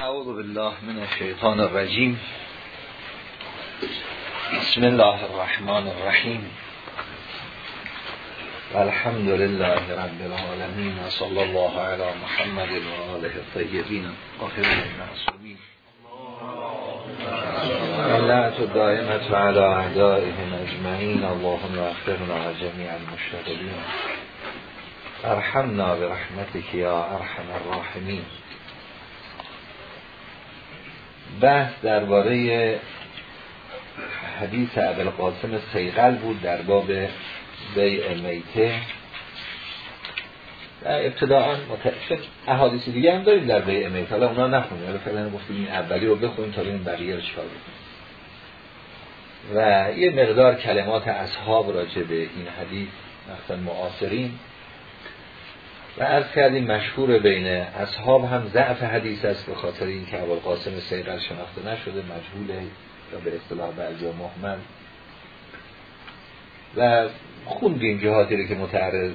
أعوذ بالله من الشيطان الرجيم. بسم الله الرحمن الرحيم. الحمد لله رب العالمين صلى الله على محمد وآله الطيبين وخير المعصومين. اللعنة الدائمة على أعدائهم أجمعين. اللهم أخبرنا جميع المشتغلين أرحمنا برحمتك يا أرحم الراحمين. بحث درباره حدیث قاسم سیقل بود در باب بیع میته. ابتداعا متعشق احادیث دیگه هم داریم در بیع میته. حالا اونا نخونیم. حالا فعلا گفتیم این اولی رو بخونیم تا ببینیم بقیه رو چکار و یه مقدار کلمات اصحاب راجع به این حدیث مثلا معاصرین. و از کردیم مشهور بین اصحاب هم ضعف حدیث است به خاطر اینکه قاسم سیقل شناخته نشده مجهوله یا به اصطلاح بعضی محمل و خوندیم جهاتی رو که متعرض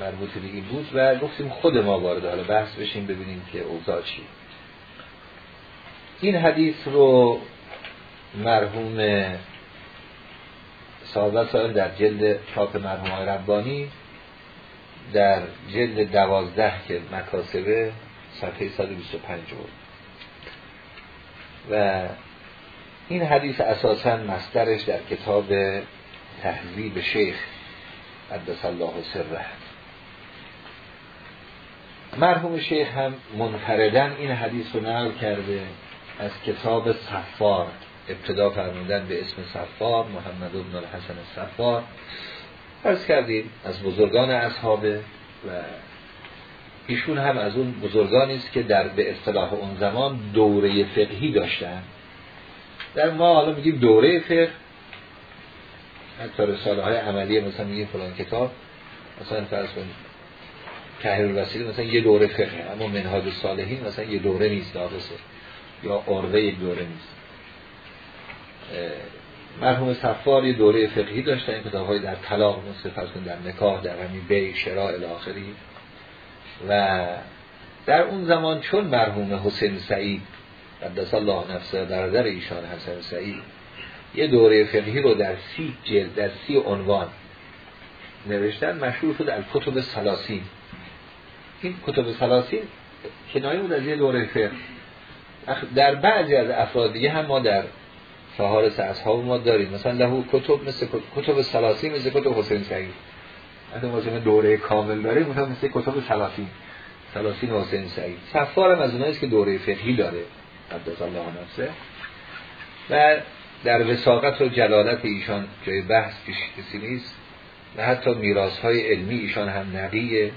مربوط به این بود و گفتیم خود ما وارد حالا بحث بشیم ببینیم که اوضاع چی. این حدیث رو مرحوم صاحب سال در جلد چاپ مرحوم ربانی در جلد دوازده که مکاسبه صفحه 125 بود. و این حدیث اساسا مسترش در کتاب تحذیب شیخ قدس الله سره مرحوم شیخ هم منفردن این حدیث رو نقل کرده از کتاب صفار. ابتدا فرمودن به اسم صفار محمد بن الحسن صفار. ارز کردیم از بزرگان اصحابه و ایشون هم از اون بزرگانی است که در به اصطلاح اون زمان دوره فقهی داشتن. در ما حالا میگیم دوره فقه حتی رساله های عملی مثلا میگیم فلان کتاب. مثلا فرض کنید تحریر وسیله مثلا یه دوره فقه اما منهاج صالحین مثلا یه دوره نیست ناقصه. یا عرضه یک دوره نیست. مرحوم صفار یه دوره فقهی داشتن کتاب های در طلاق مثل فرض در نکاح در همین بی شراء الاخری و در اون زمان چون مرحوم حسین سعید قدس الله نفسه در ایشان حسن سعید یه دوره فقهی رو در سی جلد در سی عنوان نوشتن مشهور شد در کتب سلاسین. این کتب سلاسین کنایه بود از یه دوره فقه. در بعضی از افراد دیگه هم ما در فهارس اصحاب ما داریم. مثلا لهو کتب مثل کتب سلاسین مثل کتب حسین سعید. اگه ما دوره کامل داریم مثلا مثل کتب سلاسین سلاسین حسین سعید. صفارم از اوناییست که دوره فقهی داره. قدس الله نفسه. و در وساقت و جلالت ایشان جای بحث کسی نیست. و حتی میراث های علمی ایشان هم نقیه.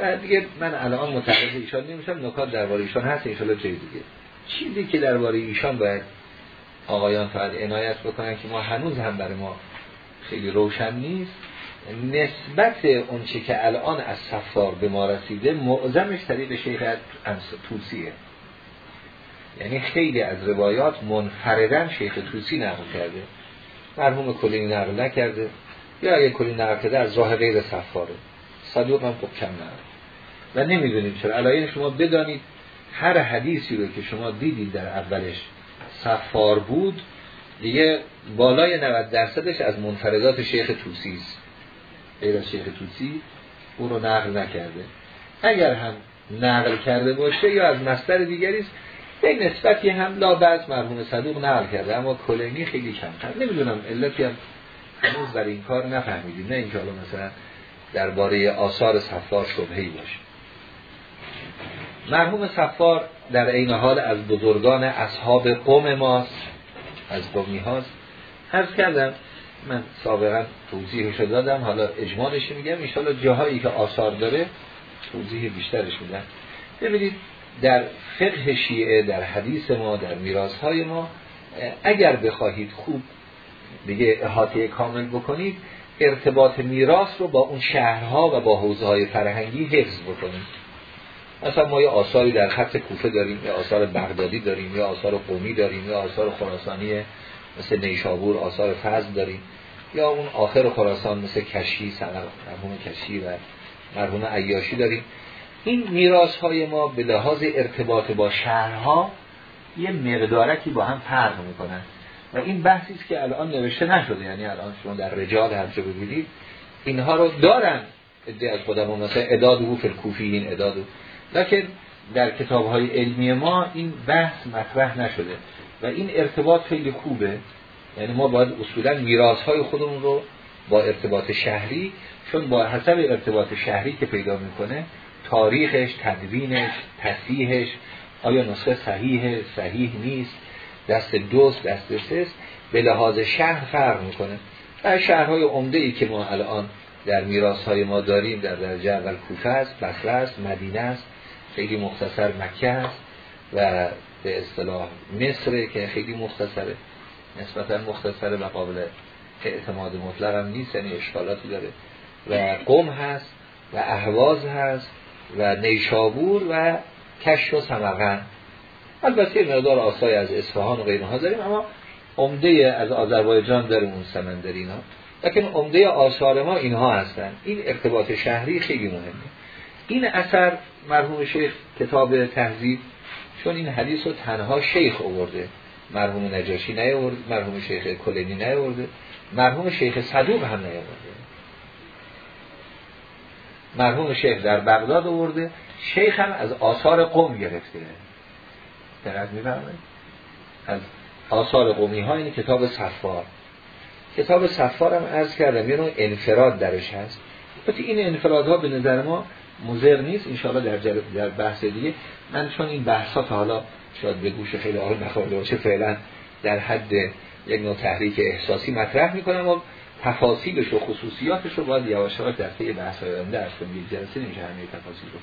و دیگه من الان متعرض ایشان نمیشم. نکات درباره ایشان هست. جای دیگه. چیزی که درباره ایشان باید آقایان فقط عنایت بکنن که ما هنوز هم برای ما خیلی روشن نیست. نسبت اونچه که الان از سفار به ما رسیده معظمش طریق شیخ توسیه. یعنی خیلی از روایات منفردن شیخ توسی نقل کرده. مرحوم کلی نقل نکرده. یا اگه کلی نقل کرده از راه غیر سفاره صدوق هم خب کم نقل. و نمی‌دونیم چرا. علایه شما بدانید هر حدیثی رو که شما دیدید در اولش سفار بود دیگه بالای 90 درصدش از منفردات شیخ توسی است. غیر از شیخ توسی اون رو نقل نکرده. اگر هم نقل کرده باشه یا از مصدر دیگری است به نسبتی هم لا بعض مرحوم صدوق نقل کرده اما کلینی خیلی کمتر. نمی‌دونم علتی هم هنوز برای این کار نفهمیدیم. نه اینکه حالا مثلا درباره آثار صفار شبهی باشه. مرحوم صفار در این حال از بزرگان اصحاب قوم ماست از قومی هاست. عرض کردم من سابقا توضیحش دادم حالا اجمالش میگم. انشاءالله جاهایی که آثار داره توضیح بیشترش میدم. ببینید در فقه شیعه در حدیث ما در میراث های ما اگر بخواهید خوب دیگه احاطه کامل بکنید ارتباط میراث رو با اون شهرها و با حوزه های فرهنگی حفظ بکنید. مثلا ما یه آثاری در خط کوفه داریم یا آثار بغدادی داریم یا آثار قومی داریم یا آثار خراسانی مثل نیشابور آثار فضل داریم. یا اون آخر خراسان مثل کشی مرحوم کشی و مرحوم عیاشی داریم. این میراث های ما به لحاظ ارتباط با شهرها یه مقدارکی با هم فرق می‌کنن. و این بحثی است که الان نوشته نشده یعنی الان شما در رجال هر جا ببینید اینها رو دارن. ادعای خودمون مثلا اداد او فل اداد لکن در کتاب های علمی ما این بحث مطرح نشده و این ارتباط خیلی خوبه. یعنی ما باید اصولا میراث های خودمون رو با ارتباط شهری چون با حسب ارتباط شهری که پیدا می‌کنه تاریخش، تدوینش، تصیحش آیا نسخه صحیحه، صحیح نیست دست دوست، دست سست به لحاظ شهر فرق می‌کنه. و شهرهای عمده ای که ما الان در میراث های ما داریم در درجه اول کوفه است، بصره است، مدینه است خیلی مختصر مکه است و به اصطلاح مصر که خیلی مختصره. نسبتا مختصره و قابل اعتماد مطلق هم نیست یعنی اشکالاتی داره. و قم هست و اهواز هست و نیشابور و کش و سمرقند البته مقدار آسای از اصفهان و غیرها داریم اما عمده از آذربایجان داریم اون سمندر اینا. لیکن عمده آثار ما اینها هستن. این ارتباط شهری خیلی مهمه. این اثر مرحوم شیخ کتاب تهذیب چون این حدیث رو تنها شیخ آورده. مرحوم نجاشی نیاورده مرحوم شیخ کلینی نیاورده مرحوم شیخ صدوق هم نیاورده. مرحوم شیخ در بغداد آورده شیخ هم از آثار قوم گرفته. دقت میفرمایید؟ از آثار قومی ها این کتاب صفار. کتاب صفار هم عرض کردم یه نوع انفراد درش هست. این انفراد ها به نظر ما مزر نیست انشاءالله در, در بحث دیگه. من چون این بحث ها حالا شاید به گوش خیلی آقای نخورده باشه فعلا در حد یک نوع تحریک احساسی مطرح می‌کنم و تفاصیلش و خصوصیاتش رو باید یواش در طی بحث های آینده از جلسه نمیشه همه تفاصیل رو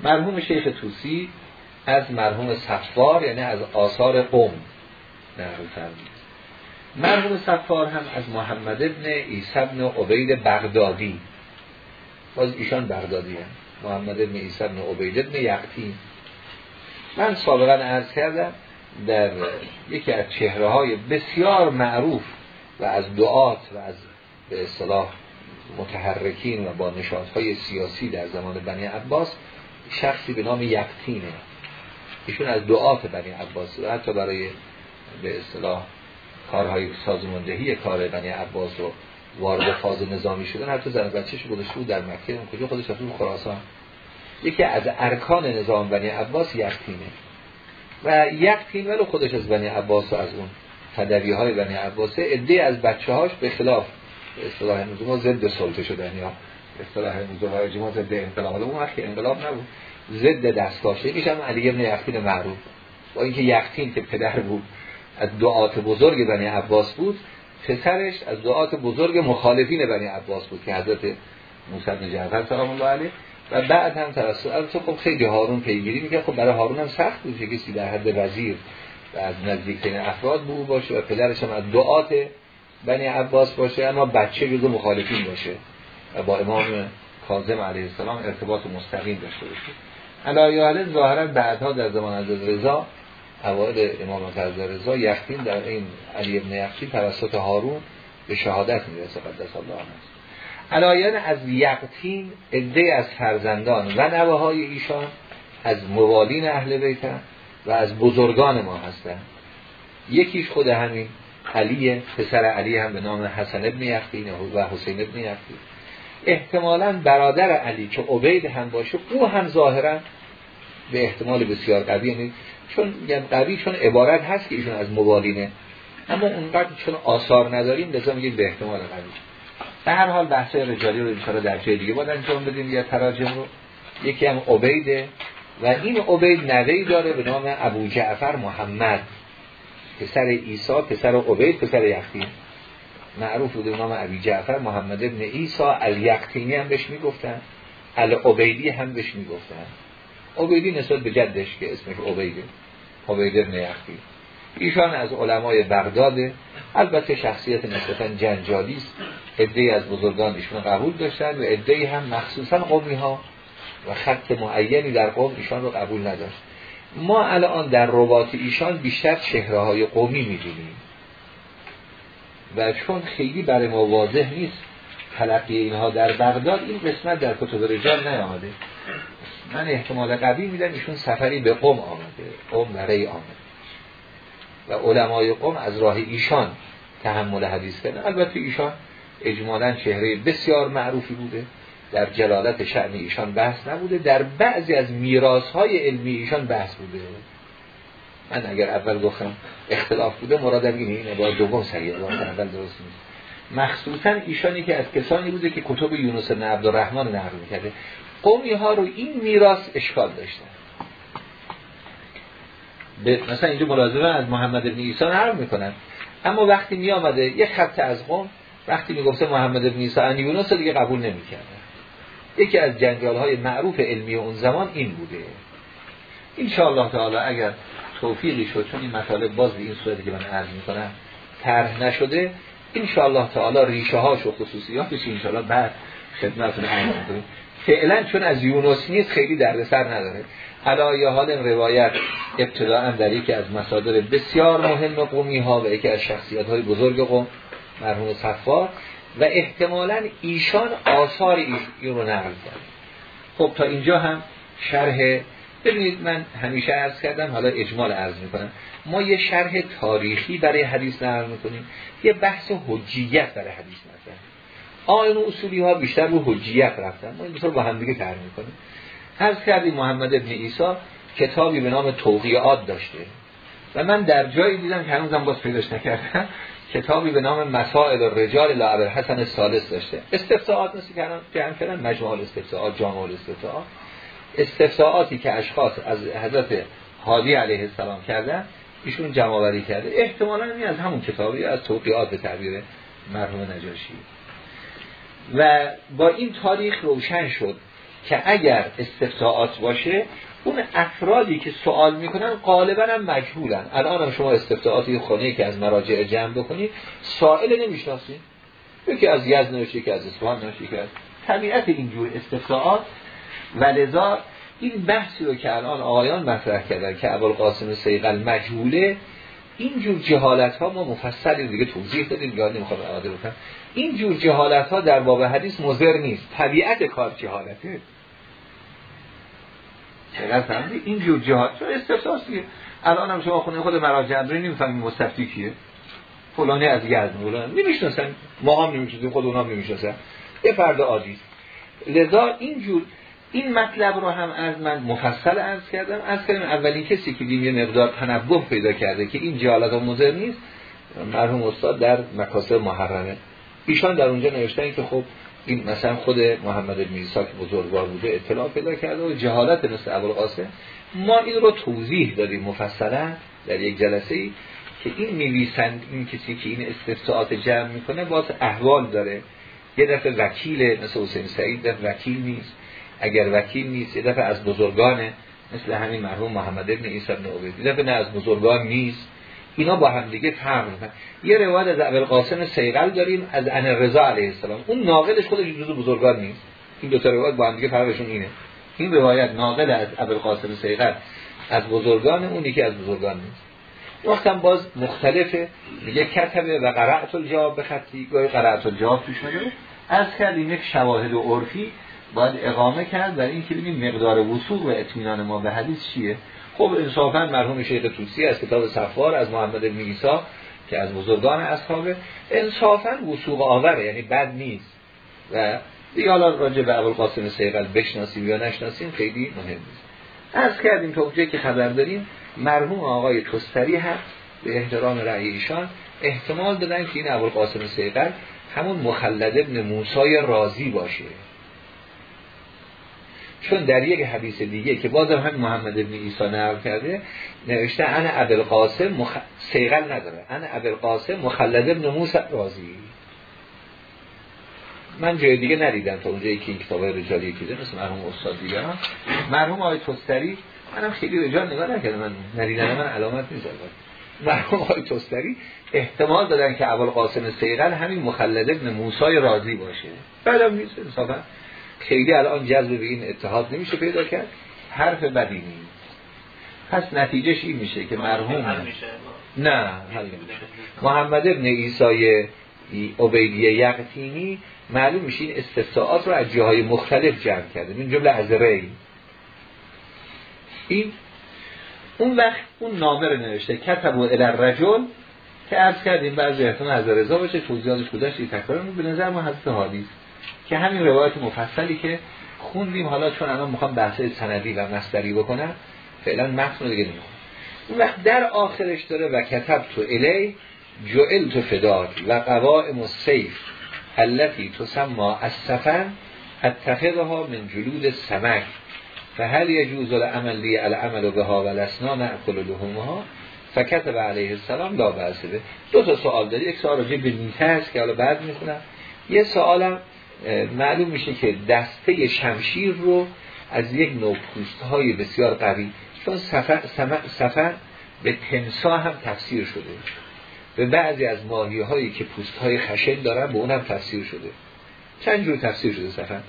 مرحوم شیخ توسی از مرحوم صفار یعنی از آثار قوم نقل فرمید مرحوم صفار هم از محمد ابن عیسی ابن عبید بغدادی باز ایشان بغدادی هم. محمد ابن عیسی ابن عبید ابن یقتی من سابقا عرض کردم در یکی از چهره های بسیار معروف و از دعات و از به اصطلاح متحرکین و با نشاط های سیاسی در زمان بنی عباس شخصی به نام یقتینه ایشون از دعات بنی عباس و حتی برای به اصطلاح کارهای سازماندهی کار بنی عباس رو وارد فاز نظامی شدن. حتی زن بچهش گذاشته بود در مکه. اون کجا خودش رفت خراسان. یکی از ارکان نظام بنی عباس یقتینه و یقتین ولو خودش از بنی عباس و از اون تدوی های بنی عباسه. عده از بچه هاش به خلاف اصطلاح امروز ما ضد سلطه شدن یا اصطلاح امروز ما ضد انقلاب. اون وقتی انقلاب نبود. ضد دستگاشه یکیش هم علی ابن یقتین معروف. با اینکه یقتین که پدر بود از دعات بزرگ بنی عباس بود پسرش از دعات بزرگ مخالفین بنی عباس بود که حضرت موسی بن جعفر سلام الله علیه. و بعد هم توسط البته خب خیلی هارون پیگیری می‌کرد. خب برای هارون هم سخت بود که کسی در حد وزیر و از نزدیکترین افراد بود باشه و پدرش هم از دعات بنی عباس باشه اما بچه جزو مخالفین باشه و با امام کاظم علیه السلام ارتباط مستقیم داشته باشه. علایه ظاهرا بعدها در زمان از رضا اوایل امام از رضا یختین در این علی ابن یختین توسط هارون به شهادت می‌رسه قدس الله هست علایان از یقتین عده از فرزندان و نوه های ایشان از موالین اهل بیتن و از بزرگان ما هستن. یکیش خود همین علیه پسر علی هم به نام حسن ابن یقین و حسین ابن یقین. احتمالا برادر علی که عبید هم باشه او هم ظاهرا به احتمال بسیار قوی چون قوی چون عبارت هست که ایشون از موالینه اما اونقدر چون آثار نداریم لذا میگیم به احتمال قوی. به هر حال بحث رجالی رو انشاءالله در جای دیگه باید انجام بدیم. یا تراجم رو. یکی هم عبیده. و این عبید نوی داره به نام ابو جعفر محمد. پسر عیسی پسر عبید پسر یختین معروف بوده به نام ابی جعفر محمد ابن عیسی. الیختینی هم بهش می‌گفتن. العبیدی هم بهش می‌گفتن. عبیدی نسبت به جدش که اسمش عبیده عبید ابن ایشان از علمای بغداده البته شخصیت نسبتا جنجالی است. عده‌ای از بزرگان ایشون قبول داشتن و عده‌ای هم مخصوصا قومی ها و خط معینی در قوم ایشان رو قبول نداشت. ما الان در رباط ایشان بیشتر چهره های قومی می‌دونیم. و چون خیلی برای ما واضح نیست تلقی اینها در بغداد این قسمت در کتب رجال نیامده. من احتمال قوی میدم ایشون سفری به قم آمده. قم برای آمده. و علمای قم از راه ایشان تحمل حدیث کردن. البته ایشان اجمالا چهره بسیار معروفی بوده. در جلالت شعن ایشان بحث نبوده. در بعضی از میراث های علمی ایشان بحث بوده. من اگر اول گفتم اختلاف بوده مرادم اینه با دوم سریع اول درست نیست. مخصوصا ایشانی که از کسانی بوده که کتب یونس بن عبدالرحمن نقل می‌کرده. قومی ها رو این میراث اشکال داشتن مثلا اینجا ملازمه از محمد بن عیسی نقل می‌کنن. اما وقتی می آمده یک خط از قوم وقتی می‌گفته محمد بن عیسی ان یونس دیگه قبول نمی‌کرده. یکی از جنجال های معروف علمی اون زمان این بوده. ان الله تعالی اگر توفیقی شد چون این مطالب باز به این صورتی که من عرض می‌کنم طرح نشده ان الله تعالی ریشه هاش و خصوصیاتش ان شاء الله بعد خدمتتون عرض می‌کنیم فعلا چون از یونس نیست خیلی دردسر نداره. علایه حال روایت ابتداعا در یکی از مصادر بسیار مهم قومی ها و یکی از شخصیت های بزرگ قوم مرحوم صفار و احتمالا ایشان آثار ایشون رو نقل کرد. خب تا اینجا هم شرح ببینید من همیشه عرض کردم حالا اجمال عرض می‌کنم. ما یه شرح تاریخی برای حدیث نقل می‌کنیم یه بحث حجیت برای حدیث نقل آین اصولی ها بیشتر رو حجیت رفتن. ما این با هم دیگه تر می‌کنیم. از کردی محمد ابن ایسا کتابی به نام توقیعات داشته. و من در جایی دیدم که هنوزم باز پیداش نکردم کتابی به نام مسائل رجال لاعبر حسن سالس داشته. استفساعات مثل که جمع کردن مجموعه استفساعات جامع استفساعات استفساعاتی که اشخاص از حضرت حادی علیه السلام کردن ایشون جمع کرده. احتمالا این از همون کتابی از توقیعات به تعبیر مرحوم نجاشی. و با این تاریخ روشن شد که اگر استفتاعات باشه اون افرادی که سوال می‌کنن غالبا هم مجهولن. الان هم شما استفتاعاتی خانه که از مراجع جمع بکنید سائل نمی‌شناسید. یکی از یزد نوشته که از اصفهان نوشته که از طبیعت اینجور استفتاعات و لذا این بحثی رو که الان آقایان مطرح کردن که قاسم سیقل مجهوله اینجور جهالت ها ما مفصل دیگه توضیح دادیم یاد نمی‌خوام اعاده بکنم. اینجور جهالت ها در باب حدیث مضر نیست. طبیعت کار جهالته. چقدر فهمیدی؟ اینجور جهالت چون استفساس الان هم شما خونه خود مراجع رو نمی‌فهمید مستفتی کیه. فلانی از یزد فلان نمی‌شناسن. ما هم نمی‌شناسیم. خود اونها نمی‌شناسن. یه فرد عادی. لذا اینجور این مطلب رو هم از من مفصل عرض کردم. از کردم اولین کسی که دیم یه مقدار تنبه پیدا کرده که این جهالت ها مضر نیست مرحوم استاد در مکاسب محرمه. ایشان در اونجا نوشتن که خب این مثلا خود محمد بن که بزرگوار بوده اطلاع پیدا کرده و جهالت مثل ابوالقاسم. ما این رو توضیح دادیم مفصلا در یک جلسه ای که این نویسند این کسی که این استفساعات جمع می‌کنه باز احوال داره. یه دفعه وکیل مثل حسین سعید دفعه وکیل نیست. اگر وکیل نیست یه دفعه از بزرگانه مثل همین مرحوم محمد ابن عیسی بن عبید یه دفعه نه از بزرگان نیست. اینا با هم دیگه فرق می‌کنن. یه روایت از ابوالقاسم سیغل داریم از ان رضا علیه السلام. اون ناقلش خودش جزو بزرگان نیست. این دو تا روایت با هم دیگه فرقشون اینه. این روایت ناقل از ابوالقاسم سیغل از بزرگان اونی که از بزرگان نیست. وقتا باز مختلفه. میگه کتبه و قرعت الجواب به خطی گاهی قرعت الجواب توش میگه از کردیم یک شواهد و عرفی باید اقامه کرد برای اینکه ببینیم مقدار وصول و اطمینان ما به حدیث چیه. خب انصافا مرحوم شیخ توسی از کتاب صفار از محمد بن که از بزرگان اصحابه انصافا وسوق آوره یعنی بد نیست. و دیگه حالا راجع به ابوالقاسم سیغل بشناسیم یا نشناسیم خیلی مهم نیست. از کردیم تا که خبر داریم مرحوم آقای توستری هم به احترام رأی ایشان احتمال دادن که این ابوالقاسم سیغل همون مخلد ابن موسای رازی باشه. چون در یک حدیث دیگه که بازم هم محمد ابن عیسی نقل کرده نوشته انا ابوالقاسم مخ... سیغل نداره. انا ابوالقاسم مخلد ابن موسی رازی. من جای دیگه ندیدم تا اونجایی که این کتاب رجالی که مثل مرحوم استاد دیگه هم مرحوم آقای توستری منم خیلی رجال نگاه نکردم من ندیدن من علامت نیست مرحوم آقای توستری احتمال دادن که ابوالقاسم سیغل همین مخلد ابن موسی رازی باشه. بعدم نیست انصافا خیلی الان جذب به این اتحاد نمیشه پیدا کرد. حرف بدی نیست. پس نتیجهش این میشه که مرحوم نه حل محمد ابن ایسای عبیدیه یقتینی معلوم میشه این استثاءات رو از جاهای مختلف جمع کرده. این جمله از ری این اون وقت اون نامه رو نوشته. کتب و رجل که عرض کردیم بعضی احتمال از رضا باشه توضیحاتش گذاشت تکرار به نظر ما حضرت حادیث که همین روایت مفصلی که خوندیم حالا چون الان می‌خوام بحث سندی و مصدری بکنم فعلا متن دیگه نمی‌خونم. اون وقت در آخرش داره و کتب تو الی جعل تو فداد و قوائم و سیف التي تسمى السفن اتخذها من جلود سمک فهل يجوز العمل لی العمل بها و لسنا نأکل لهمها فکتب علیه السلام لا به. دو تا سوال داری یک سوال راجع به نیته هست که حالا بعد می‌خونم. یه سوالم معلوم میشه که دسته شمشیر رو از یک نوع پوست های بسیار قوی چون سفر, سفر به تنسا هم تفسیر شده. به بعضی از ماهی هایی که پوست های خشن دارن به اونم تفسیر شده. چند جور تفسیر شده سفر؟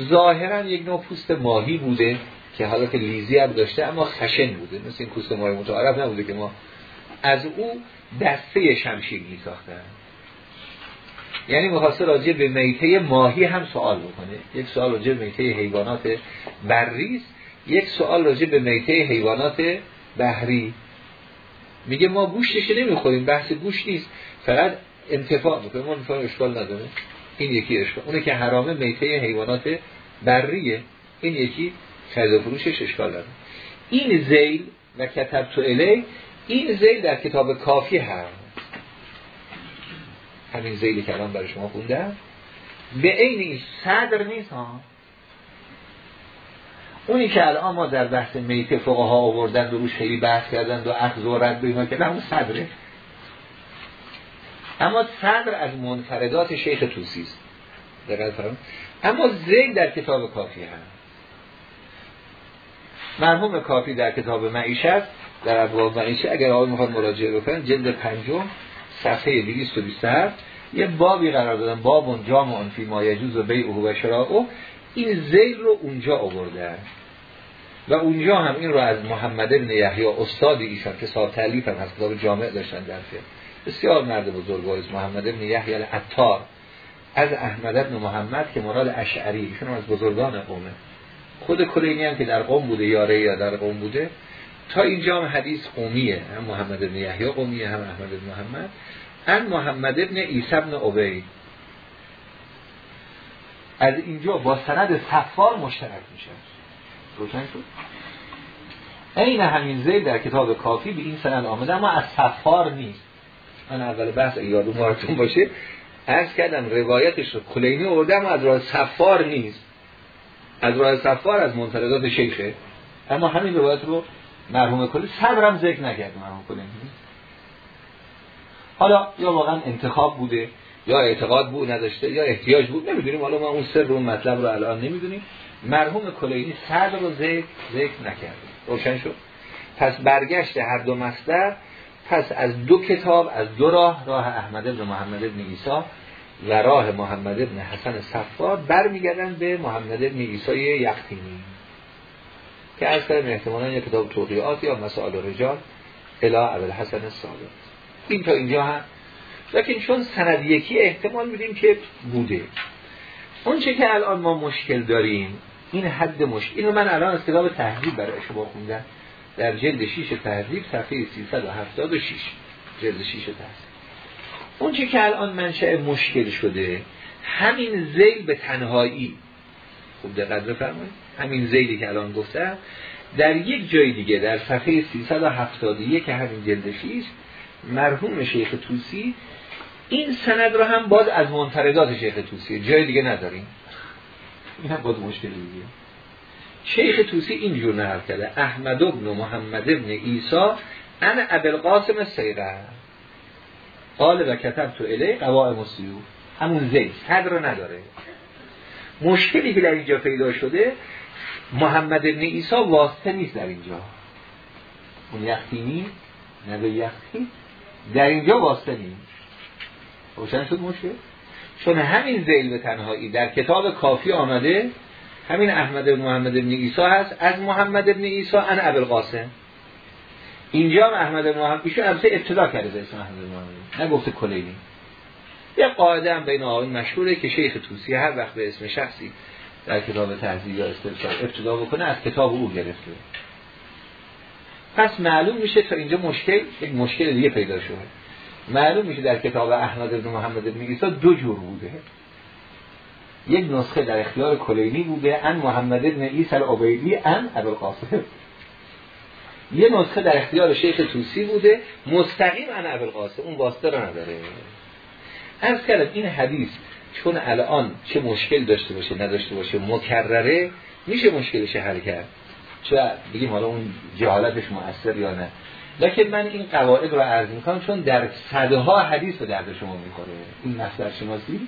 ظاهرا یک نوع پوست ماهی بوده که حالا که لیزی هم داشته اما خشن بوده. مثل این پوست ماهی متعارف نبوده که ما از او دسته شمشیر می یعنی مخواست راجع به میته ماهی هم سوال بکنه. یک سوال راجع به میته حیوانات بریست یک سوال راجع به میته حیوانات بحری. میگه ما گوشتش نمی‌خوریم بحث گوش نیست. فقط انتفاع می‌کنیم ما میفهم اشکال نداره. این یکی اشکال. اونه که حرامه میته حیوانات بریه این یکی خرید فروشش اشکال داره این زیل و کتب تو الی این زیل در کتاب کافی هست همین زیلی که الان برای شما خوندم. به عین صدر نیست ها. اونی که الان ما در بحث میت فقها آوردن و روش خیلی بحث کردن و اخذ و رد اینا که اون صدره. اما صدر از منفردات شیخ توسی است. اما زید در کتاب کافی هست مرحوم کافی در کتاب معیشت در ابواب معیشت اگر آقای می‌خواد مراجعه بکنن جلد پنجم صفحه 227 یه بابی قرار دادن. باب جامع فی ما یجوز و بیعه و شراعه این زیل رو اونجا آورده. و اونجا هم این رو از محمد ابن یحیی استاد ایشان که سال تعلیف هم هست کتاب جامع داشتن در فیلم بسیار مرد بزرگوار محمد ابن یحیی العطار. از احمد ابن محمد که مراد اشعری ایشون از بزرگان قومه. خود کلینی هم که در قوم بوده یاره یا در قوم بوده. تا اینجا هم حدیث قومیه هم محمد ابن یحیی قومیه هم احمد ابن محمد. هم محمد ابن عیسی ابن عبید. از اینجا با سند صفار مشترک میشه. روشن شد؟ این همین زید در کتاب کافی به این سند آمده اما از صفار نیست. من اول بحث یادو مارتون باشه. عرض کردم روایتش رو کلینی آورده اما از راه صفار نیست. از راه صفار از منفردات شیخه. اما همین روایت رو مرحوم کلی صبرم ذکر نکرد مرحوم کلی. حالا یا واقعا انتخاب بوده یا اعتقاد بود نداشته یا احتیاج بود نمی‌دونیم. حالا ما اون سر رو مطلب رو الان نمی‌دونیم. مرحوم کلینی صبر رو ذکر ذکر نکرد. روشن شد. پس برگشت هر دو مصدر. پس از دو کتاب از دو راه راه احمد بن محمد بن عیسی و راه محمد بن حسن صفار برمیگردن به محمد بن عیسی یختینی که از کردن احتمالا یک کتاب توقیات یا مسائل رجال الا اول حسن صادق این تا اینجا هم. لیکن چون سند یکی احتمال میدیم که بوده. اون چه که الان ما مشکل داریم این حد مشکل اینو من الان از کتاب تحریب برای شما خوندم. در جلد 6 تحریب صفحه 376 جلد 6 تحریب اون چه که الان منشأ مشکل شده همین زیل به تنهایی. خوب دقت بفرمایید. همین زیلی که الان گفتم در یک جای دیگه در صفحه 371 که همین جلد 6 مرحوم شیخ توسی این سند رو هم باز از منفردات شیخ توسی جای دیگه نداریم. این هم باز مشکل دیگه. شیخ توسی اینجور نهار کرده احمد ابن محمد ابن ایسا انا ابوالقاسم سیغه قال و کتب تو الی قواعم مسیو همون زید صدر رو نداره. مشکلی که در اینجا پیدا شده محمد ابن ایسا واسطه نیست در اینجا. اون یختینی نبه یختی در اینجا واسطه نیست. روشن شد مشکل؟ چون همین زیل به تنهایی در کتاب کافی آمده همین احمد بن محمد بن عیسی هست. از محمد بن عیسی ان ابو القاسم. اینجا هم احمد بن محمد ایشون البته ابتدا کرده به اسم احمد بن محمد. نگفته کلینی یه قاعده هم بین آقایون مشهوره که شیخ توسی هر وقت به اسم شخصی در کتاب تهذیب یا استفسار ابتدا بکنه از کتاب او گرفته. پس معلوم میشه تا اینجا مشکل یک مشکل دیگه پیدا شده. معلوم میشه در کتاب احمد بن محمد بن عیسی دو جور بوده. یک نسخه در اختیار کلینی بوده ان محمد بن عیسی العبیدی ان ابوالقاسم. یه نسخه در اختیار شیخ توسی بوده مستقیم ان ابوالقاسم. اون واسطه رو نداره. از کردم این حدیث چون الان چه مشکل داشته باشه نداشته باشه مکرره میشه مشکلش حل کرد. چه بگیم حالا اون جهالتش مؤثر یا نه. لکن من این قواعد رو عرض می‌کنم چون در صدها حدیث به درد شما می‌کنه این مصدر شناسی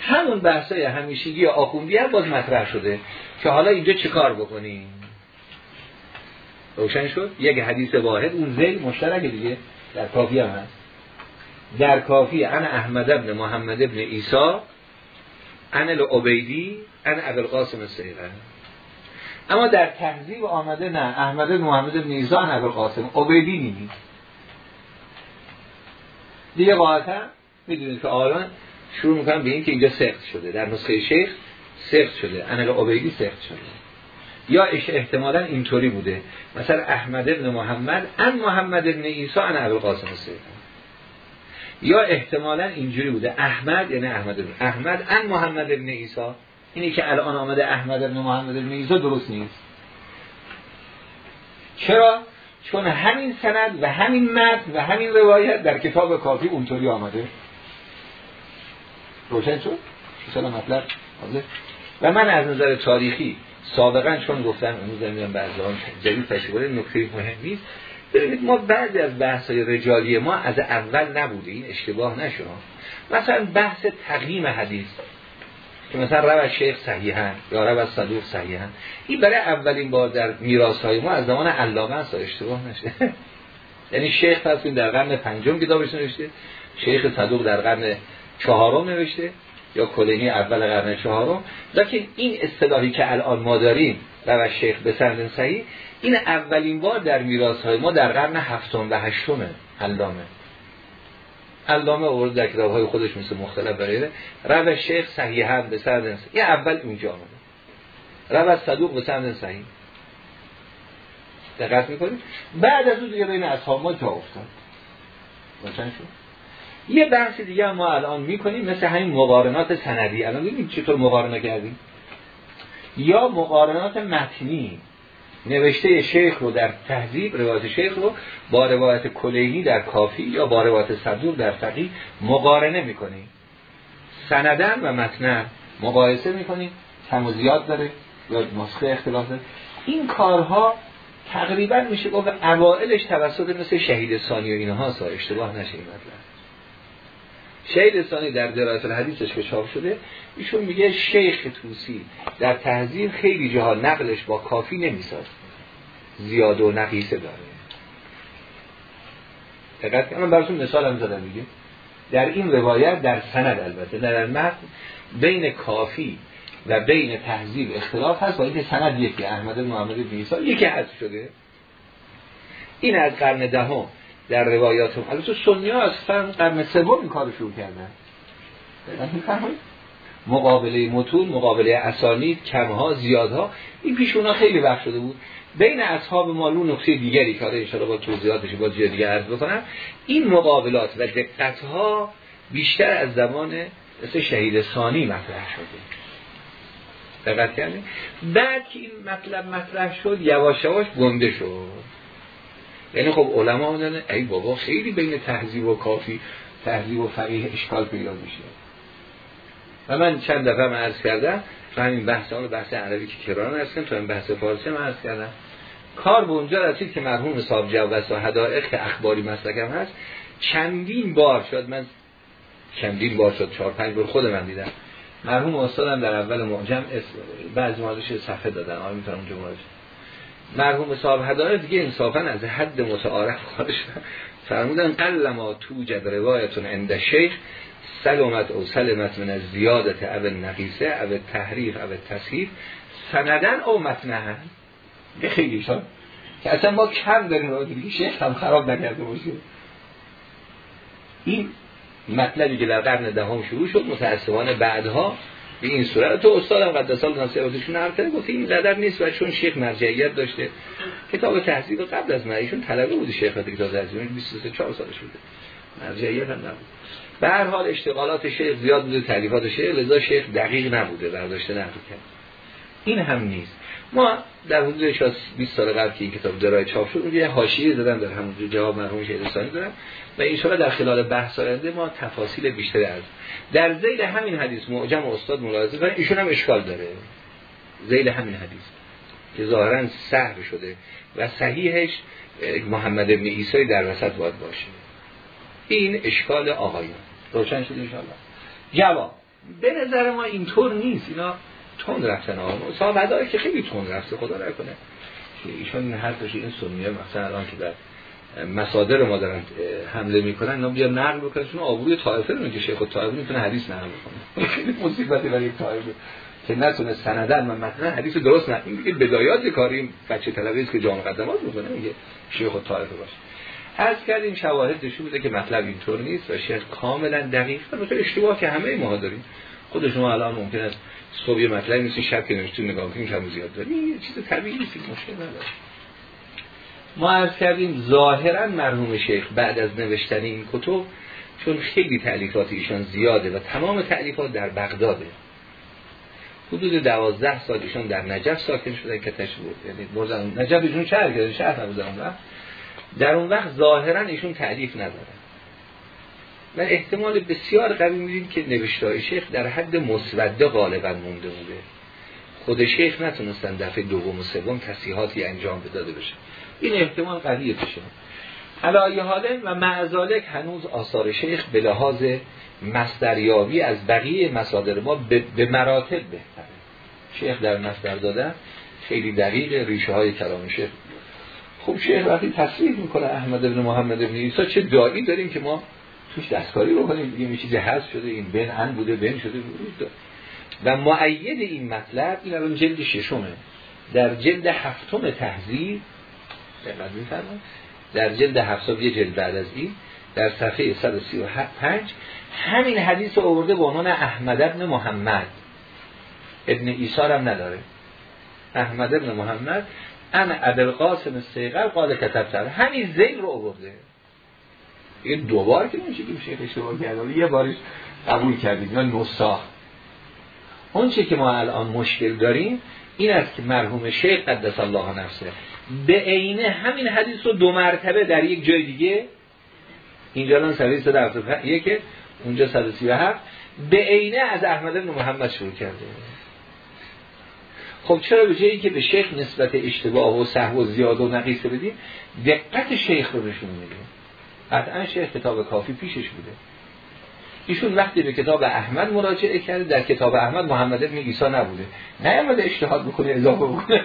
همون بحثای همیشگی آخوندی هم باز مطرح شده که حالا اینجا چه کار بکنیم؟ روشن شد؟ یک حدیث واحد اون زیل مشترک دیگه. در کافی هم هست. در کافی انا احمد ابن محمد ابن ایسا انا العبیدی انا ابوالقاسم السیغه اما در تهذیب آمده نه احمد محمد بن ایزا ابو قاسم عبیدی نیست دیگه واقعا می‌دونید که آقایان شروع می‌کنن به این که اینجا سخت شده. در نسخه شیخ سخت شده. انل عبیدی سخت شده. یا احتمالا اینطوری بوده. مثلا احمد ابن محمد ان محمد ابن ایسا ان ابو قاسم یا احتمالا اینجوری بوده. احمد یعنی احمد ابن احمد ان محمد ابن ایسا اینی که الان آمده احمد ابن محمد ابن ایزا درست نیست. چرا؟ چون همین سند و همین متن و همین روایت در کتاب کافی اونطوری آمده. روشن شد؟ مثلا مطلب؟ و من از نظر تاریخی سابقا چون گفتم امروز نمی‌دونم بعضی آن جدید تشکر نکته مهمی ببینید ما بعضی از بحث های رجالی ما از اول نبوده این اشتباه نشون مثلا بحث تقییم حدیث. که مثلا رو شیخ صحیحن یا رو صدوق صحیحن. این برای اولین بار در میراث های ما از زمان علامه است اشتباه نشه. یعنی شیخ پس در قرن پنجم کتابش نوشته شیخ صدوق در قرن چهارم نوشته یا کلینی اول قرن چهارم. لیکن این اصطلاحی که الان ما داریم رو شیخ به صحیح این اولین بار در میراث های ما در قرن هفتم و هشتم علامه. علامه اورد در کتاب های خودش مثل مختلف بریده رو شیخ صحیح هم به سند یه اول اینجا آمده. رو صدوق به سند صحیح. دقت می‌کنید بعد از اون دیگه بین اصحاب ما جا افتاد. روشن شد؟ یه بحث دیگه ما الان می‌کنیم مثل همین مقارنات سندی. الان ببینید چطور مقارنه کردیم. یا مقارنات متنی. نوشته شیخ رو در تهذیب روایت شیخ رو با روایت کلینی در کافی یا با روایت صدوق در فقیه مقارنه می‌کنیم سندن و متنن مقایسه می‌کنیم کم و زیاد داره یا نسخه اختلاف داره. این کارها تقریبا میشه گفت اوائلش توسط مثل شهید ثانی و اینها اشتباه نشه این مطلب. شهید ثانی در درایت الحدیثش که چاپ شده ایشون میگه شیخ توسی در تهذیب خیلی جاها نقلش با کافی نمیساز. زیاد و نقیسه داره. دقت من براتون مثال هم زدم میگه در این روایت در سند البته در متن بین کافی و بین تهذیب اختلاف هست. با اینکه سند یکی احمد محمد بن یکی حذف شده. این از قرن دهم. در روایات هم. البته سنی ها از قرن سوم این کار شروع کردن. مقابله متون مقابله اسانید کمها زیادها این پیش اونا خیلی وقت شده بود. بین اصحاب مالو نقطه دیگری که ان با توضیحاتش با جای دیگه عرض بکنم این مقابلات و دقتها بیشتر از زمان مثل شهید ثانی مطرح شده. دقت کردیم بعد که این مطلب مطرح شد یواش یواش گنده شد. یعنی خب علما میدن ای بابا خیلی بین تهذیب و کافی تهذیب و فقیه اشکال پیدا میشه. و من چند دفعه من عرض کردم تو همین بحث آن بحث عربی که کران هستم تو این بحث فارسی من عرض کردم. کار به اونجا رسید که مرحوم صاحب جوز و هدایق که اخباری مسلکم هست چندین بار شد من چندین بار شد چهار پنج بار خود من دیدم. مرحوم استادم در اول معجم بعضی مالش صفحه دادن آره می‌تونم اونجا مرحوم صاحب هدایت دیگه انصافا از حد متعارف خارج فرمودن قل ما توجد روایتون عند شیخ سلامت او سلمت من از زیادت او نقیسه او تحریف او تصحیف سندن او متنهن خیلی شد. که اصلا ما کم داریم رو دیگه شیخ هم خراب نکرده باشه. این مطلبی که در قرن دهم شروع شد متاسفانه بعدها به این صورت تو استادم قدس الله نصیحتشون نقل کرده گفت این قدر نیست و چون شیخ مرجعیت داشته. کتاب تحصیل قبل از معیشون طلبه بود شیخ کتاب تحصیل 23 4 سالش بوده مرجعیت هم نبود. به هر حال اشتغالات شیخ زیاد بوده تعلیفات شیخ لذا شیخ دقیق نبوده برداشته نقل کرد این هم نیست. ما در حدود 20 سال قبل که این کتاب درای چاپ شد یه حاشیه زدن در همون جواب مرحوم شهرستانی دارم و ان در خلال بحث آینده ما تفاصیل بیشتری از در ذیل همین حدیث معجم استاد ملاحظه کنن ایشون هم اشکال داره. ذیل همین حدیث که ظاهرا سهر شده و صحیحش محمد ابن عیسی در وسط باید باشه. این اشکال آقایان. روشن شد ان جواب. به نظر ما اینطور نیست. اینا تون رفتن آقا صاحب که خیلی تون رفته خدا نکنه. که ایشون حرفش این سنیه مثلا الان که در مصادر ما دارن حمله می‌کنن اینا بیا نقل بکنن چون آبروی طائفه رو که شیخ طائفه می‌تونه حدیث نقل بکنه. خیلی مصیبتی برای یک طائفه. که نتونه سندن و مثلا حدیث درست نه این دیگه بدایات کاری بچه طلبه است که جان قدمات می‌کنه میگه شیخ طائفه باشه. از کردیم شواهد نشون بوده که مطلب اینطور نیست و شیخ کاملا دقیق و اشتباه که همه ما داریم. خود شما الان ممکن است صبح یه مطلبی مثل شب که نوشتون نگاه کنیم کم زیاد داریم. این چیز طبیعی نیست مشکل نداره. ما عرض کردیم ظاهرا مرحوم شیخ بعد از نوشتن این کتب چون خیلی تعلیفات ایشان زیاده و تمام تعلیفات در بغداده. حدود دوازده سال ایشان در نجف ساکن شده که تشبور یعنی نجف ایشون شهر کرده شهر در اون وقت ظاهرا ایشون تعلیف نداره. و احتمال بسیار قوی میدیم که نوشتای شیخ در حد مسوده غالبا مونده بوده خود شیخ نتونستن دفعه دوم و سوم تصیحاتی انجام بداده بشه. این احتمال قویه بشه علایه حاله و معذالک هنوز آثار شیخ به لحاظ مصدریابی از بقیه مصادر ما به مراتب بهتره. شیخ در مصدر دادن خیلی دقیق ریشه های کلام شیخ. خب شیخ وقتی تصریح می‌کنه احمد ابن محمد ابن ایسا چه دایی داریم که ما توش دستکاری بکنیم. دیگه چیزی هست شده این بن ان بوده بن شده بوده و معید این مطلب این الان جلد ششمه. در جلد هفتم تحضیر در جلد هفتم یه جلد بعد از این در صفحه 135 همین حدیث رو آورده به عنوان احمد ابن محمد. ابن ایسا هم نداره. احمد ابن محمد انا ابوالقاسم سیغل قال کتب همین زیل رو آورده. این دوبار که نمیشه که شیخ اشتباه کرده یه بارش قبول کردیم. یا نساخ اون چه که ما الان مشکل داریم این است که مرحوم شیخ قدس الله نفسه به عینه همین حدیث رو دو مرتبه در یک جای دیگه اینجا الان سوی 171 که اونجا 137 به عینه از احمد بن محمد شروع کرده خب چرا به جایی که به شیخ نسبت اشتباه و صحو و زیاد و نقیصه بدیم دقت شیخ رو نشون میدیم. قطعا شیخ کتاب کافی پیشش بوده. ایشون وقتی به کتاب احمد مراجعه کرده در کتاب احمد محمد ابن عیسی نبوده. نه اشتهاد بکنه اضافه بکنه.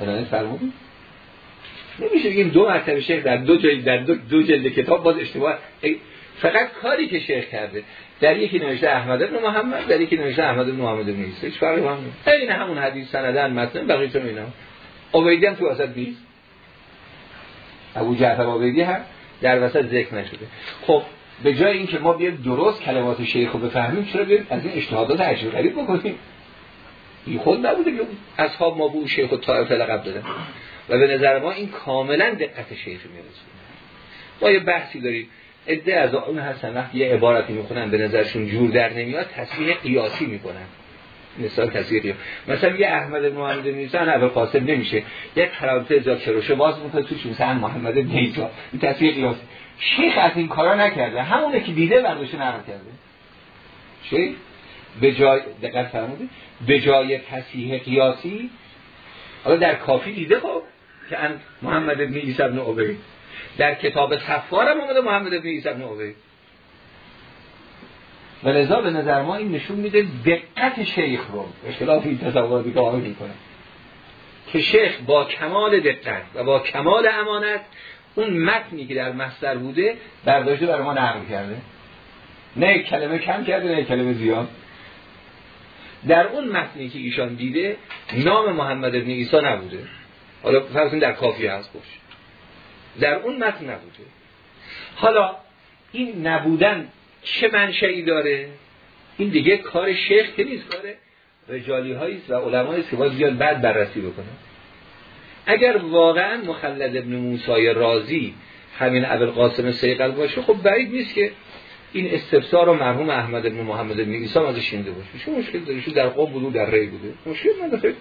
الان فرمودی؟ نمیشه بگیم دو مرتبه شیخ در دو جای در دو, دو جلد کتاب باز اشتباه. فقط کاری که شیخ کرده در یکی نوشته احمد ابن محمد در یکی نوشته احمد ابن محمد ابن عیسی. هیچ فرقی هم نیست. این همون حدیث سندن متن بقیه تو اینا. عبیدی هم تو وسط بیست ابو جعفر عبیدی هم در وسط ذکر نشده. خب به جای اینکه ما بیایم درست کلمات شیخ رو بفهمیم چرا بیایم از این اجتهادات عجیب غریب بکنیم؟ این خود نبوده که اصحاب ما بو شیخ و طائفه لقب دادن. و به نظر ما این کاملا دقت شیخ می‌رسه ما یه بحثی داریم. عده از اون هستن وقتی یه عبارتی می‌خونن به نظرشون جور در نمیاد تصویر قیاسی می‌کنن. مثال تصویر مثلا یه احمد محمد نیستن اول قاسم نمیشه. یه پرانتز یا کروشه باز می‌کنه توش مثلا محمد نیتا این تصویر قیاسی شیخ از این کارا نکرده. همونه که دیده برداشته نقل کرده. چه به جای دقت فرمودید به جای تصحیح قیاسی حالا در کافی دیده خب که محمد ابن عیسی ابن عبید. در کتاب صفار هم اومده محمد ابن عیسی ابن عبید. و لذا به نظر ما این نشون میده دقت شیخ رو اختلاف این تصوراتی که می‌کنه. که شیخ با کمال دقت و با کمال امانت اون متنی که در مصدر بوده برداشته برای ما نقل کرده. نه کلمه کم کرده نه کلمه زیاد. در اون متنی که ایشان دیده نام محمد ابن عیسی نبوده. حالا فرض در کافی هست باش در اون متن نبوده. حالا این نبودن چه منشأی داره؟ این دیگه کار شیخ که نیست کاره رجالی هاییست و علمایی که باید بیان بعد بررسی بکنه اگر واقعا مخلد ابن موسای رازی همین قاسم سیقل باشه خب بعید نیست که این استفسار رو مرحوم احمد ابن محمد ابن عیسی ازش شینده باشه. چه مشکل داره؟ در قوم بوده در ری بوده. مشکل نداره.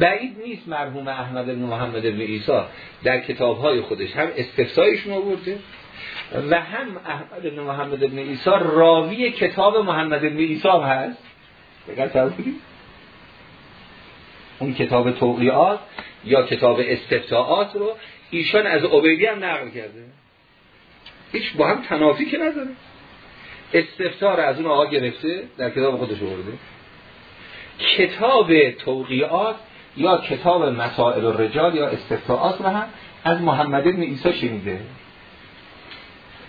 بعید نیست مرحوم احمد ابن محمد ابن عیسی در کتابهای خودش هم استفسایشون آورده و هم احمد ابن محمد ابن عیسی راوی کتاب محمد ابن عیسی هست. اون کتاب توقیات یا کتاب استفتاعات رو ایشان از عبیدی هم نقل کرده. هیچ با هم تنافی که نداره. استفتار از اون آقا گرفته در کتاب خودش آورده. کتاب توقیات یا کتاب مسائل الرجال یا استفتاعات رو هم از محمد بن عیسی شنیده.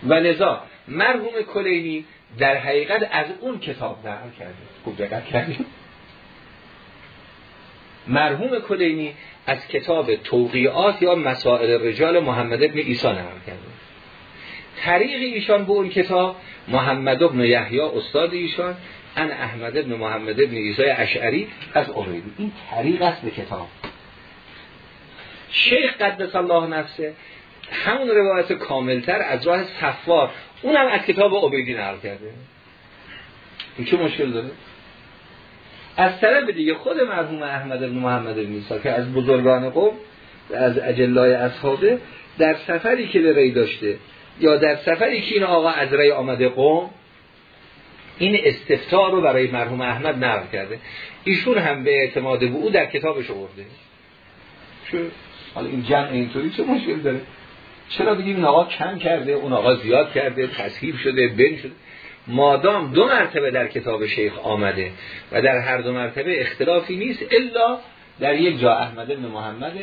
و لذا مرحوم کلینی در حقیقت از اون کتاب نقل کرده. خوب دقت کردیم مرحوم کلینی از کتاب توقیات یا مسائل رجال محمد ابن عیسی نقل کرده. طریق ایشان به اون کتاب محمد ابن یحیی استاد ایشان ان احمد ابن محمد ابن عیسی اشعری از عبیدی این طریق است به کتاب. شیخ قدس الله نفسه همون روایت کاملتر از راه صفار اونم از کتاب عبیدی نقل کرده. این چه مشکل داره؟ از طرف دیگه خود مرحوم احمد بن محمد بن که از بزرگان قوم از اجلای اصحابه در سفری که به ری داشته یا در سفری که این آقا از ری آمده قوم این استفتار رو برای مرحوم احمد نقل کرده. ایشون هم به اعتماد به او در کتابش آورده. چه؟ حالا این جمع اینطوری چه مشکل داره؟ چرا بگیم این آقا کم کرده اون آقا زیاد کرده تصحیب شده بین شده؟ مادام دو مرتبه در کتاب شیخ آمده و در هر دو مرتبه اختلافی نیست الا در یک جا احمد ابن محمد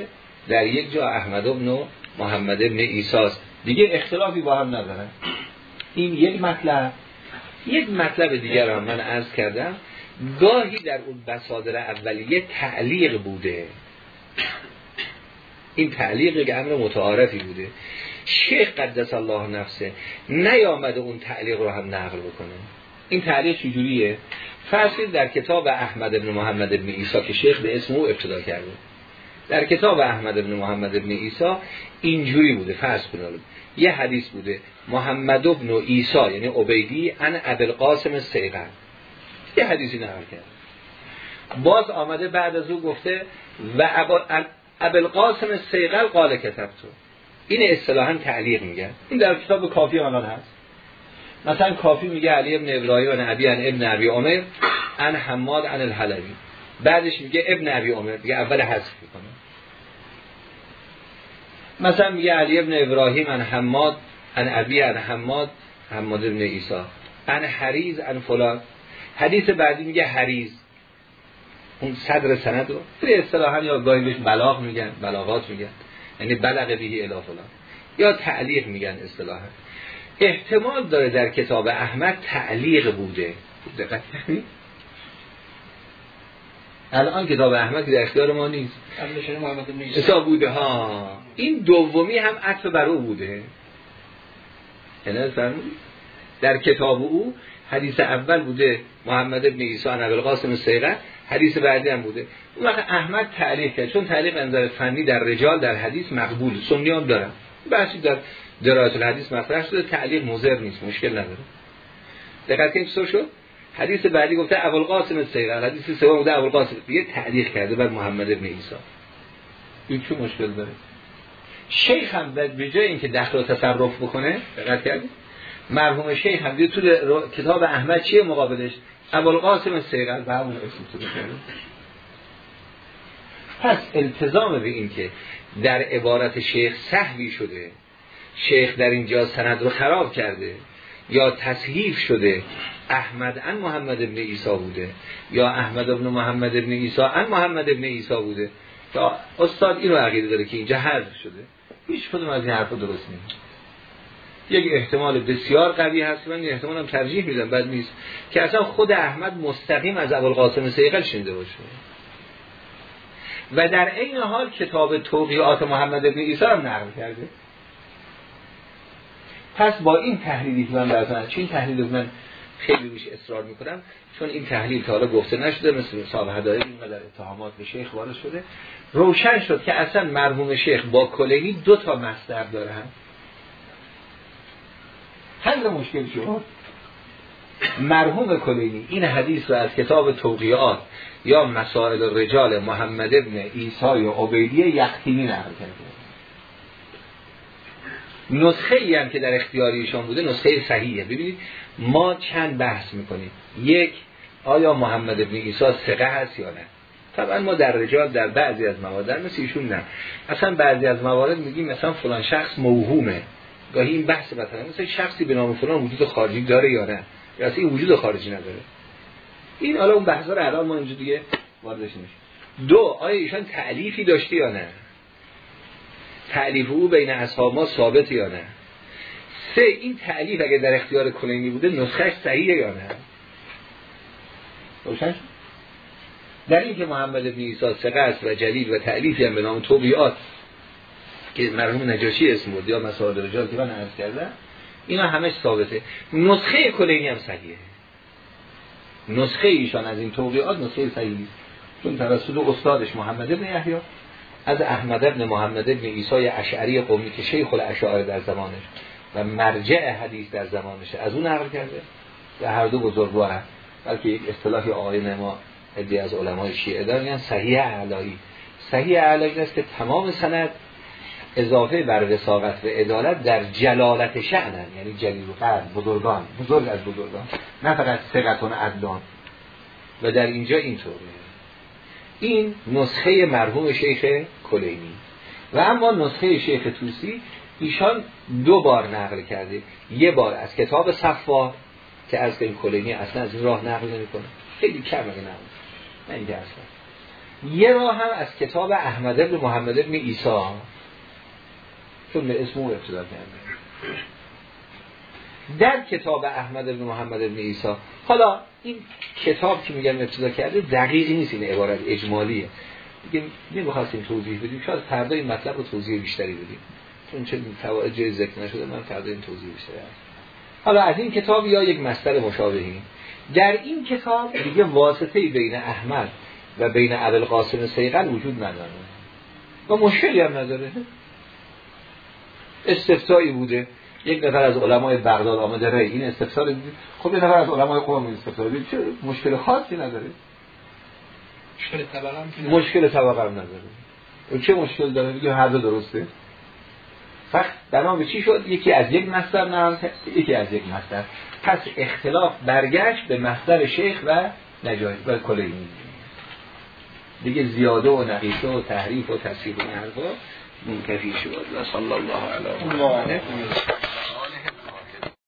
در یک جا احمد ابن محمد ابن ایساست دیگه اختلافی با هم ندارن. این یک مطلب. یک مطلب دیگر هم من عرض کردم. گاهی در اون بسادر اولیه تعلیق بوده. این تعلیق که امر متعارفی بوده شیخ قدس الله نفسه نیامده اون تعلیق رو هم نقل بکنه. این تعلیق چجوریه؟ فرض در کتاب احمد ابن محمد ابن عیسی که شیخ به اسم او ابتدا کرده. در کتاب احمد ابن محمد ابن عیسی اینجوری بوده فرض کنید. یه حدیث بوده محمد ابن عیسی یعنی عبیدی ان ابوالقاسم سیغن یه حدیثی نقل کرد. باز آمده بعد از او گفته و ابوالقاسم سیغل قال کتبتو این اصطلاحا تعلیق میگه. این در کتاب کافی آنان هست. مثلا کافی میگه علی ابن ابراهیم و ابی ان ابن ابی عمر ان حماد ان الحلبی. بعدش میگه ابن ابی عمر. دیگه اول حذف می‌کنه. مثلا میگه علی ابن ابراهیم ان حماد ان ابی ان حماد حماد ابن عیسی. ان حریز ان فلان. حدیث بعدی میگه حریز. اون صدر سند رو. به اصطلاحا یا گاهی بهش بلاغ میگن بلاغات میگن. یعنی بلغ بهی الی فلان. یا تعلیق میگن اصطلاحا. احتمال داره در کتاب احمد تعلیق بوده. دقت الان کتاب احمد در اختیار ما نیست. حساب بوده ها. این دومی هم عطف بر او بوده. یعنی در کتاب او حدیث اول بوده محمد ابن عیسی نبیل قاسم سیغه حدیث بعدی هم بوده. اون وقت احمد تعلیق کرد چون تعلیق انظر فنی در رجال در حدیث مقبول سنی هم دارن. بحثی در درایت الحدیث مطرح شده تعلیق مضر نیست مشکل نداره. دقت کنید چطور شد؟ حدیث بعدی گفته ابوالقاسم السیغ حدیث سوم بوده ابوالقاسم. دیگه تعلیق کرده بر محمد ابن عیسی. این چه مشکل داره؟ شیخ هم به جای اینکه دخل و تصرف بکنه دقت کردید؟ مرحوم شیخ هم دیگه تو کتاب احمد چیه مقابلش؟ ابوالقاسم سیغل به همون اسم پس التزام به این که در عبارت شیخ صحوی شده شیخ در اینجا سند رو خراب کرده یا تصحیف شده احمد ان محمد ابن عیسی بوده یا احمد ابن محمد ابن عیسی ان محمد ابن عیسی بوده تا استاد اینو عقیده داره که اینجا حذف شده. هیچ کدوم از این حرفا درست نیست. یک احتمال بسیار قوی هست. من این احتمال هم ترجیح میدم. بد نیست. که اصلا خود احمد مستقیم از ابوالقاسم سیقل شنیده باشه. و در این حال کتاب توقیات محمد ابن عیسی هم نقل کرده. پس با این تحلیلی که من برزن چون این تحلیل من خیلی روش اصرار می‌کنم چون این تحلیل تا حالا گفته نشده مثل صاحب هدایه در اتهامات به شیخ وارد شده. روشن شد که اصلا مرحوم شیخ با کلینی دو تا مصدر داره هم حل مشکل شد. مرحوم کلینی این حدیث رو از کتاب توقیات یا مسائل رجال محمد ابن ایسای و عبیدی یختینی نقل کرده. نسخه ای هم که در اختیاری ایشان بوده نسخه صحیحه. ببینید ما چند بحث می‌کنیم. یک آیا محمد ابن ایسا سقه هست یا نه؟ طبعا ما در رجال در بعضی از موارد مثل ایشون نه. اصلا بعضی از موارد میگیم مثلا فلان شخص موهومه. گاهی این بحث مثلا مثل شخصی به نام فلان وجود خارجی داره یا نه؟ یا اصلا این وجود خارجی نداره؟ این حالا اون بحثا رو الان ما اینجا دیگه واردش نمیشه دو آیا ایشان تعلیفی داشته یا نه؟ تعلیف او بین اصحاب ما ثابت یا نه؟ سه این تعلیف اگر در اختیار کلینی بوده نسخهش صحیحه یا نه؟ در این که محمد بن عیسی سقه و جلیل و تعلیفی هم به نام توبیات که مرحوم نجاشی اسم بود یا مسائل رجال که من عرض کردم اینا همش ثابته. نسخه کلینی هم صحیحه. نسخه ایشان از این توقیات نسخه صحیحی چون توسط استادش محمد بن یحیی از احمد ابن محمد ابن عیسی اشعری قومی که شیخ الاشاعره در زمانش و مرجع حدیث در زمانشه از اون نقل کرده و هر دو بزرگوارن بلکه یک اصطلاحی آقای ما ادی از علمای شیعه دارن یعنی صحیح علایی صحیح علایی است که تمام سند اضافه بر وساقت و عدالت در جلالت شعنن یعنی جلیل قرد بزرگان بزرگ از بزرگان نه فقط سقتون عدلان و در اینجا اینطوره این نسخه مرحوم شیخ کلینی. و اما نسخه شیخ توسی ایشان دو بار نقل کرده. یه بار از کتاب صفا که از این کلینی اصلا از این راه نقل نمی‌کنه. خیلی کم اگه نقل نه اینجا اصلا. یه راه هم از کتاب احمد ابن محمد ابن ایسا چون به اسم اون ابتدا کرده در کتاب احمد بن محمد بن ایسا حالا این کتاب که میگن ابتدا کرده دقیقی نیست این عبارت اجمالیه. دیگه نمی‌خواستیم توضیح بدیم شاید فردا این مطلب رو توضیح بیشتری بدیم. چون چه فواید جای ذکر نشده من فردا این توضیح بیشتری حالا از این کتاب یا یک مستر مشابهی در این کتاب دیگه واسطه بین احمد و بین ابوالقاسم سیغل وجود نداره. و مشکلی هم نداره. استفتایی بوده. یک نفر از علمای بغداد آمده ری این استفسار خب یک نفر از علمای قوم استفسار چه مشکل خاصی نداره؟ مشکل طبقه هم مشکل طبقه هم نداره. چه مشکل داره؟ میگه هر دو درسته. فقط بنا چی شد؟ یکی از یک مصدر نه یکی از یک مصدر. پس اختلاف برگشت به مصدر شیخ و نجاهی و کلینی دیگه زیاده و نقیصه و تحریف و تصیب و حرفا. من كفي سوى صلى الله على محمد.